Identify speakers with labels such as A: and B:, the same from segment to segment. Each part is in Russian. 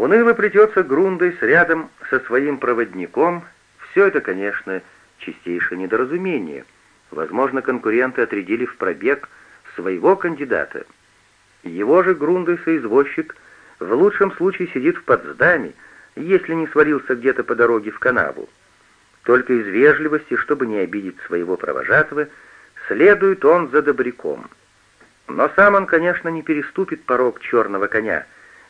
A: Уныло плетется Грундайс рядом со своим проводником. Все это, конечно, чистейшее недоразумение. Возможно, конкуренты отрядили в пробег своего кандидата. Его же Грундайса извозчик в лучшем случае сидит в Потсдаме, если не свалился где-то по дороге в канаву. Только из вежливости, чтобы не обидеть своего провожатого, следует он за добряком. Но сам он, конечно, не переступит порог черного коня,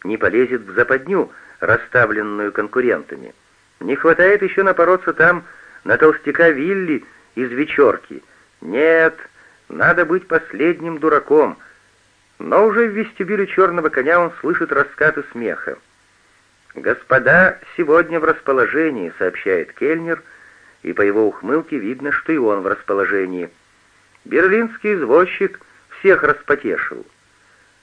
A: не полезет в западню, расставленную конкурентами. Не хватает еще напороться там на толстяка Вилли из вечерки. Нет, надо быть последним дураком. Но уже в вестибюле черного коня он слышит раскаты смеха. «Господа сегодня в расположении», — сообщает Кельнер, и по его ухмылке видно, что и он в расположении. Берлинский извозчик всех распотешил.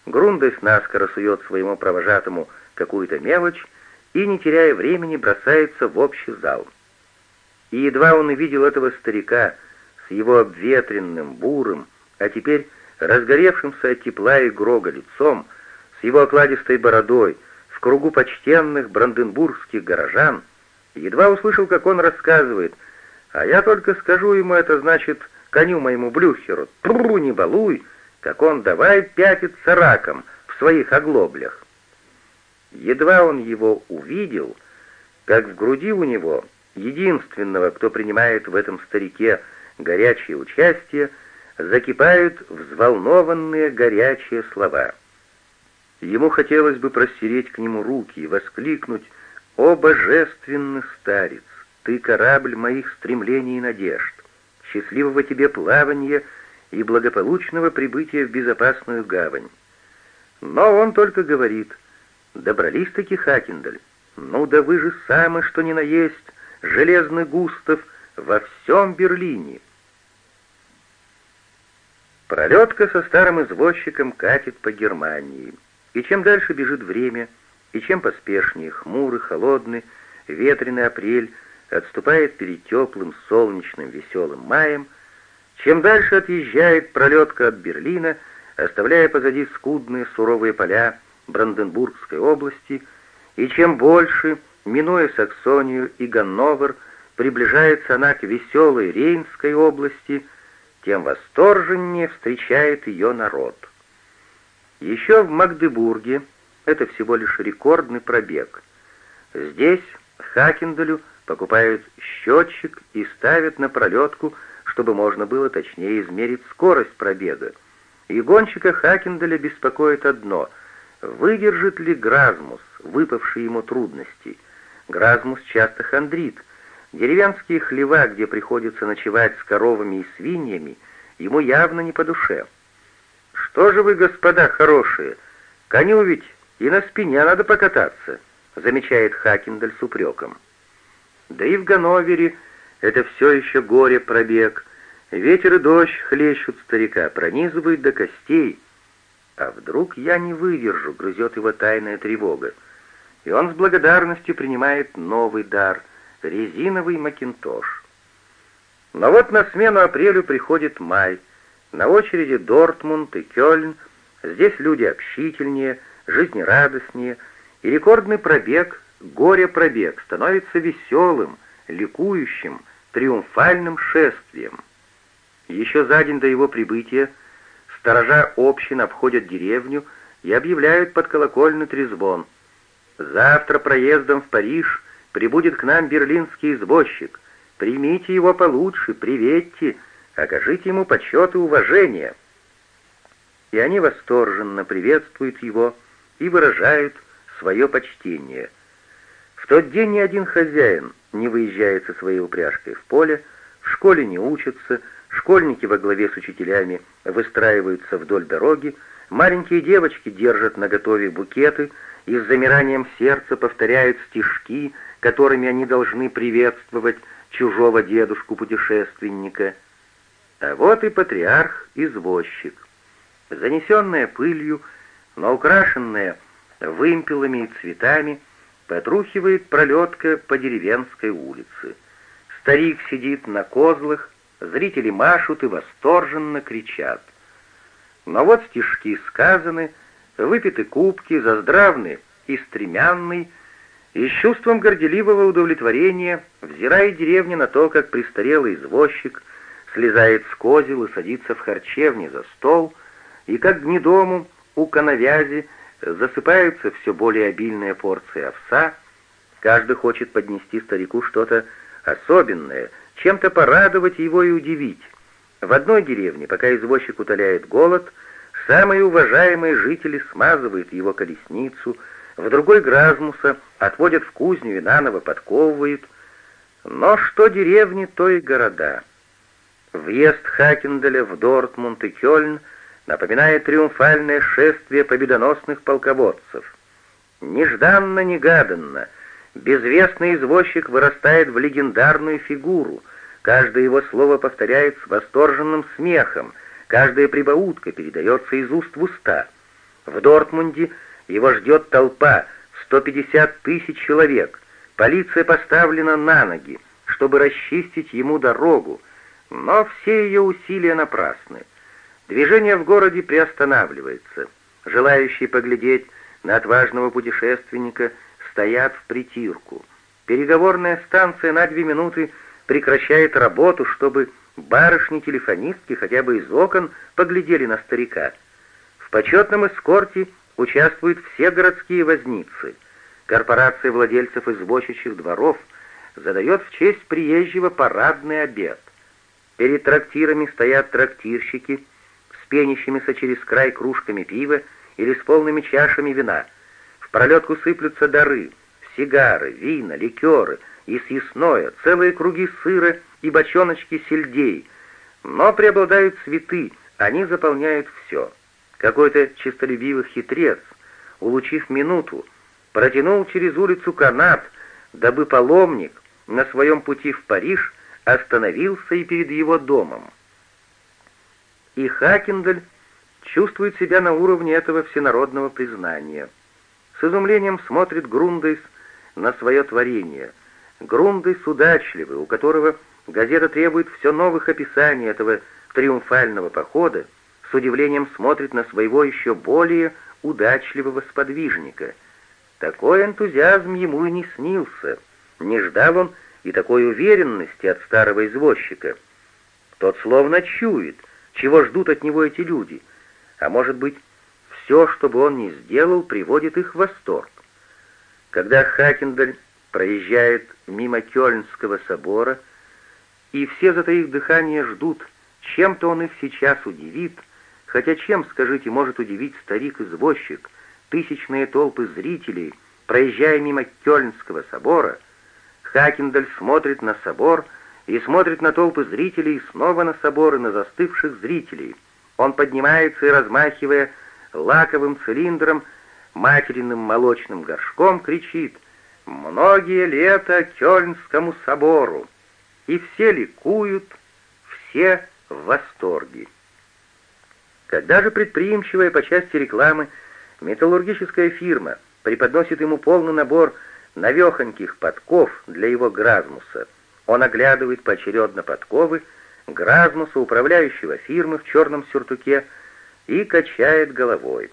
A: Грундес наскоро сует своему провожатому какую-то мелочь и, не теряя времени, бросается в общий зал. И едва он увидел этого старика с его обветренным, бурым, а теперь разгоревшимся от тепла и грога лицом, с его окладистой бородой, в кругу почтенных бранденбургских горожан, едва услышал, как он рассказывает, а я только скажу ему это, значит, коню моему Блюхеру, тру, не балуй, как он давай пятиться раком в своих оглоблях. Едва он его увидел, как в груди у него, единственного, кто принимает в этом старике горячее участие, закипают взволнованные горячие слова — Ему хотелось бы простереть к нему руки и воскликнуть «О, божественный старец, ты корабль моих стремлений и надежд! Счастливого тебе плавания и благополучного прибытия в безопасную гавань!» Но он только говорит «Добрались-таки, Хакендаль? Ну да вы же самый, что ни на есть, железный Густав во всем Берлине!» Пролетка со старым извозчиком катит по Германии. И чем дальше бежит время, и чем поспешнее хмурый, холодный, ветреный апрель отступает перед теплым, солнечным, веселым маем, чем дальше отъезжает пролетка от Берлина, оставляя позади скудные суровые поля Бранденбургской области, и чем больше, минуя Саксонию и Ганновер, приближается она к веселой Рейнской области, тем восторженнее встречает ее народ. Еще в Магдебурге это всего лишь рекордный пробег. Здесь Хакендалю покупают счетчик и ставят на пролетку, чтобы можно было точнее измерить скорость пробега. И гонщика Хакендаля беспокоит одно — выдержит ли Гразмус выпавшие ему трудности. Гразмус часто хандрит. Деревенские хлева, где приходится ночевать с коровами и свиньями, ему явно не по душе. «Что же вы, господа хорошие, коню ведь и на спине надо покататься», замечает Хакендаль с упреком. Да и в Ганновере это все еще горе-пробег. Ветер и дождь хлещут старика, пронизывают до костей. А вдруг я не выдержу, грызет его тайная тревога. И он с благодарностью принимает новый дар — резиновый макинтош. Но вот на смену апрелю приходит май — на очереди Дортмунд и Кёльн, здесь люди общительнее, жизнерадостнее, и рекордный пробег, горе-пробег, становится веселым, ликующим, триумфальным шествием. Еще за день до его прибытия сторожа общин обходят деревню и объявляют под колокольный трезвон. «Завтра проездом в Париж прибудет к нам берлинский извозчик. Примите его получше, приветьте, окажите ему почет и уважение». И они восторженно приветствуют его и выражают свое почтение. В тот день ни один хозяин не выезжает со своей упряжкой в поле, в школе не учатся, школьники во главе с учителями выстраиваются вдоль дороги, маленькие девочки держат наготове букеты и с замиранием сердца повторяют стишки, которыми они должны приветствовать чужого дедушку-путешественника — а вот и патриарх-извозчик. Занесенная пылью, но украшенная вымпелами и цветами, потрухивает пролетка по деревенской улице. Старик сидит на козлах, зрители машут и восторженно кричат. Но вот стишки сказаны, выпиты кубки, заздравны и стремянный, и с чувством горделивого удовлетворения взирает деревня на то, как престарелый извозчик слезает с козел и садится в харчевне за стол, и как гнедому у коновязи засыпаются все более обильные порции овса, каждый хочет поднести старику что-то особенное, чем-то порадовать его и удивить. В одной деревне, пока извозчик утоляет голод, самые уважаемые жители смазывают его колесницу, в другой Гразмуса отводят в кузню и наново подковывают. Но что деревни, то и города. Въезд Хакенделя в Дортмунд и Кёльн напоминает триумфальное шествие победоносных полководцев. Нежданно-негаданно безвестный извозчик вырастает в легендарную фигуру, каждое его слово повторяет с восторженным смехом, каждая прибаутка передается из уст в уста. В Дортмунде его ждет толпа, 150 тысяч человек, полиция поставлена на ноги, чтобы расчистить ему дорогу, но все ее усилия напрасны. Движение в городе приостанавливается. Желающие поглядеть на отважного путешественника стоят в притирку. Переговорная станция на две минуты прекращает работу, чтобы барышни-телефонистки хотя бы из окон поглядели на старика. В почетном эскорте участвуют все городские возницы. Корпорация владельцев извозчичьих дворов задает в честь приезжего парадный обед. Перед трактирами стоят трактирщики пенящимися через край кружками пива или с полными чашами вина. В пролетку сыплются дары, сигары, вина, ликеры и съестное, целые круги сыра и бочоночки сельдей. Но преобладают цветы, они заполняют все. Какой-то честолюбивый хитрец, улучив минуту, протянул через улицу канат, дабы паломник на своем пути в Париж остановился и перед его домом. И Хакендаль чувствует себя на уровне этого всенародного признания. С изумлением смотрит Грундейс на свое творение. Грундейс удачливый, у которого газета требует все новых описаний этого триумфального похода, с удивлением смотрит на своего еще более удачливого сподвижника. Такой энтузиазм ему и не снился. Не ждал он и такой уверенности от старого извозчика. Тот словно чует, чего ждут от него эти люди, а может быть, все, что бы он ни сделал, приводит их в восторг. Когда Хакендаль проезжает мимо Кёльнского собора, и все, затаив дыхание, ждут, чем-то он их сейчас удивит, хотя чем, скажите, может удивить старик-извозчик, тысячные толпы зрителей, проезжая мимо Кёльнского собора, Хакендаль смотрит на собор и смотрит на толпы зрителей, снова на собор и на застывших зрителей. Он поднимается и, размахивая лаковым цилиндром, материным молочным горшком, кричит «Многие лета Кёльнскому собору!» И все ликуют, все в восторге. Когда же предприимчивая по части рекламы металлургическая фирма преподносит ему полный набор навехоньких подков для его Гразмуса. Он оглядывает поочередно подковы Гразмуса, управляющего фирмы в черном сюртуке, и качает головой.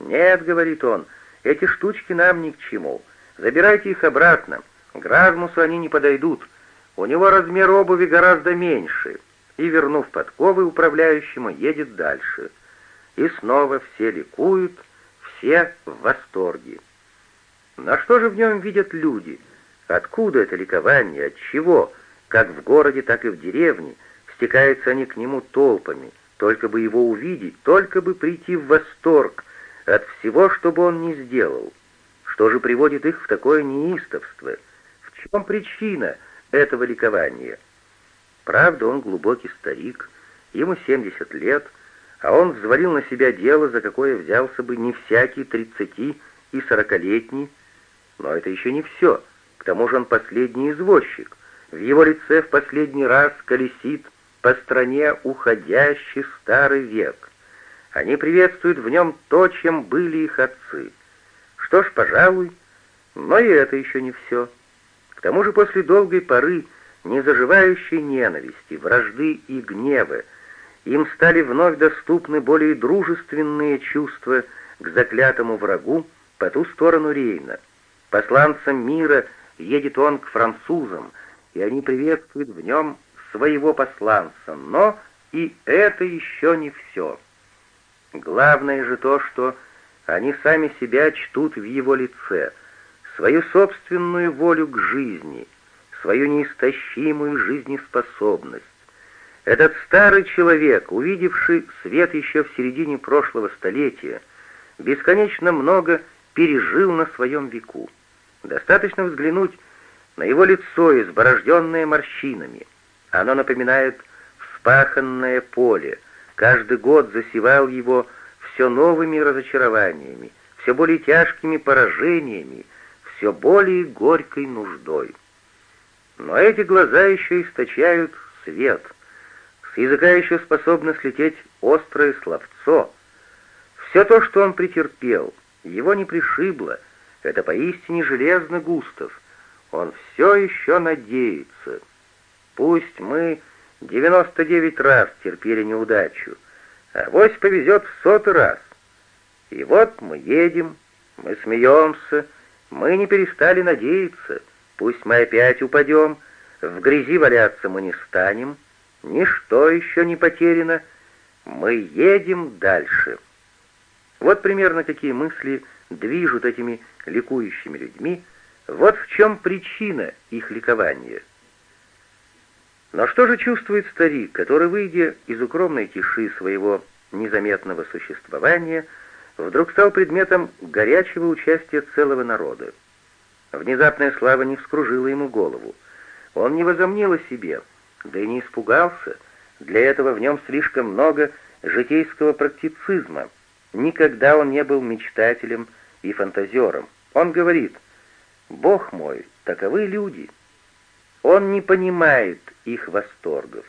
A: «Нет», — говорит он, — «эти штучки нам ни к чему. Забирайте их обратно. Гразмусу они не подойдут. У него размер обуви гораздо меньше». И, вернув подковы управляющему, едет дальше. И снова все ликуют, все в восторге. Но что же в нем видят люди? Откуда это ликование? От чего? Как в городе, так и в деревне. Стекаются они к нему толпами, только бы его увидеть, только бы прийти в восторг от всего, что бы он ни сделал. Что же приводит их в такое неистовство? В чем причина этого ликования? Правда, он глубокий старик, ему 70 лет, а он взвалил на себя дело, за какое взялся бы не всякий тридцати и сорокалетний, но это еще не все. К тому же он последний извозчик. В его лице в последний раз колесит по стране уходящий старый век. Они приветствуют в нем то, чем были их отцы. Что ж, пожалуй, но и это еще не все. К тому же после долгой поры незаживающей ненависти, вражды и гнева им стали вновь доступны более дружественные чувства к заклятому врагу, по ту сторону Рейна. Посланцем мира едет он к французам, и они приветствуют в нем своего посланца, но и это еще не все. Главное же то, что они сами себя чтут в его лице, свою собственную волю к жизни, свою неистощимую жизнеспособность. Этот старый человек, увидевший свет еще в середине прошлого столетия, бесконечно много пережил на своем веку. Достаточно взглянуть на его лицо, изборожденное морщинами. Оно напоминает вспаханное поле, каждый год засевал его все новыми разочарованиями, все более тяжкими поражениями, все более горькой нуждой. Но эти глаза еще источают свет, с языка еще способно слететь острое словцо. Все то, что он претерпел, его не пришибло, это поистине железно Густав. Он все еще надеется. Пусть мы 99 раз терпели неудачу, а вось повезет в сотый раз. И вот мы едем, мы смеемся, мы не перестали надеяться. Пусть мы опять упадем, в грязи валяться мы не станем, ничто еще не потеряно, мы едем дальше. Вот примерно какие мысли движут этими ликующими людьми, вот в чем причина их ликования — но что же чувствует старик, который, выйдя из укромной тиши своего незаметного существования, вдруг стал предметом горячего участия целого народа? Внезапная слава не вскружила ему голову. Он не возомнил о себе, да и не испугался. Для этого в нем слишком много житейского практицизма. Никогда он не был мечтателем и фантазером. Он говорит, «Бог мой, таковы люди». Он не понимает их восторгов.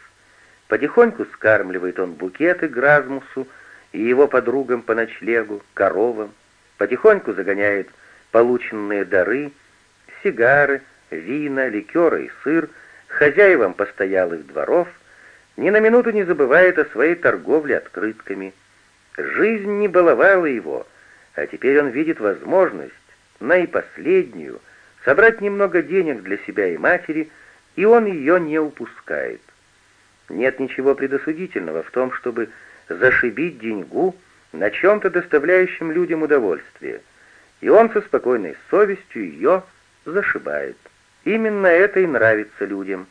A: Потихоньку скармливает он букеты Гразмусу и его подругам по ночлегу, коровам, потихоньку загоняет полученные дары, сигары, вина, ликеры и сыр хозяевам постоялых дворов, ни на минуту не забывает о своей торговле открытками. Жизнь не баловала его, а теперь он видит возможность, на и последнюю, собрать немного денег для себя и матери — и он ее не упускает. Нет ничего предосудительного в том, чтобы зашибить деньгу на чем-то доставляющем людям удовольствие, и он со спокойной совестью ее зашибает. Именно это и нравится людям.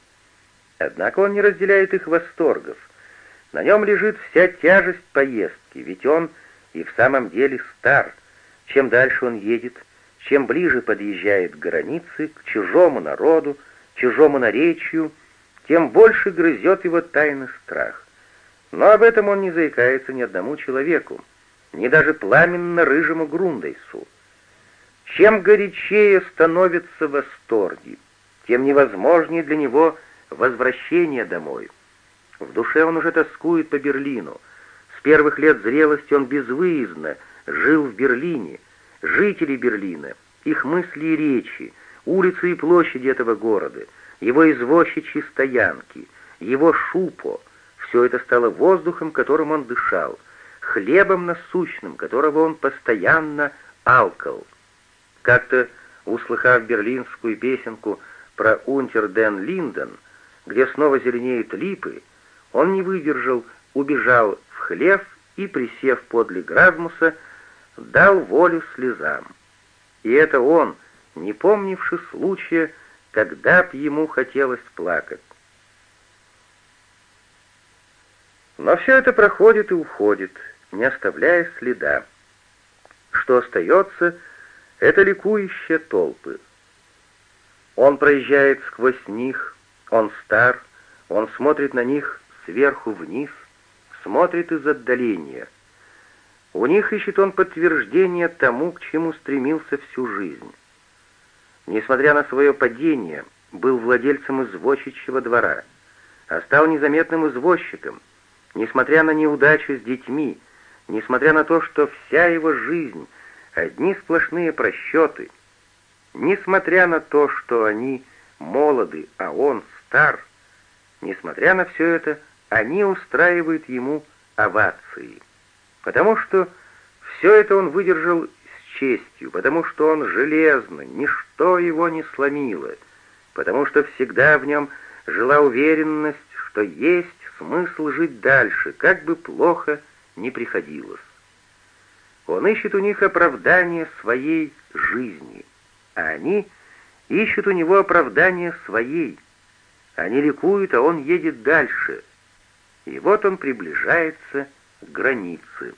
A: Однако он не разделяет их восторгов. На нем лежит вся тяжесть поездки, ведь он и в самом деле стар. Чем дальше он едет, чем ближе подъезжает к границе, к чужому народу, чужому наречию, тем больше грызет его тайный страх. Но об этом он не заикается ни одному человеку, ни даже пламенно-рыжему Грундейсу. Чем горячее становятся восторги, тем невозможнее для него возвращение домой. В душе он уже тоскует по Берлину. Первых лет зрелости он безвыездно жил в Берлине. Жители Берлина, их мысли и речи, улицы и площади этого города, его извозчичьи стоянки, его шупо — все это стало воздухом, которым он дышал, хлебом насущным, которого он постоянно алкал. Как-то, услыхав берлинскую песенку про Унтерден Линден, где снова зеленеют липы, он не выдержал, убежал в хлев и, присев подле Гразмуса, дал волю слезам. И это он — не помнивший случая, когда б ему хотелось плакать. Но все это проходит и уходит, не оставляя следа. Что остается, это ликующие толпы. Он проезжает сквозь них, он стар, он смотрит на них сверху вниз, смотрит из отдаления. У них ищет он подтверждение тому, к чему стремился всю жизнь несмотря на свое падение, был владельцем извозчичьего двора, а стал незаметным извозчиком, несмотря на неудачи с детьми, несмотря на то, что вся его жизнь — одни сплошные просчеты, несмотря на то, что они молоды, а он стар, несмотря на все это, они устраивают ему овации, потому что все это он выдержал с честью, потому что он железный, ничто его не сломило, потому что всегда в нем жила уверенность, что есть смысл жить дальше, как бы плохо ни приходилось. Он ищет у них оправдание своей жизни, а они ищут у него оправдание своей. Они ликуют, а он едет дальше. И вот он приближается к границе.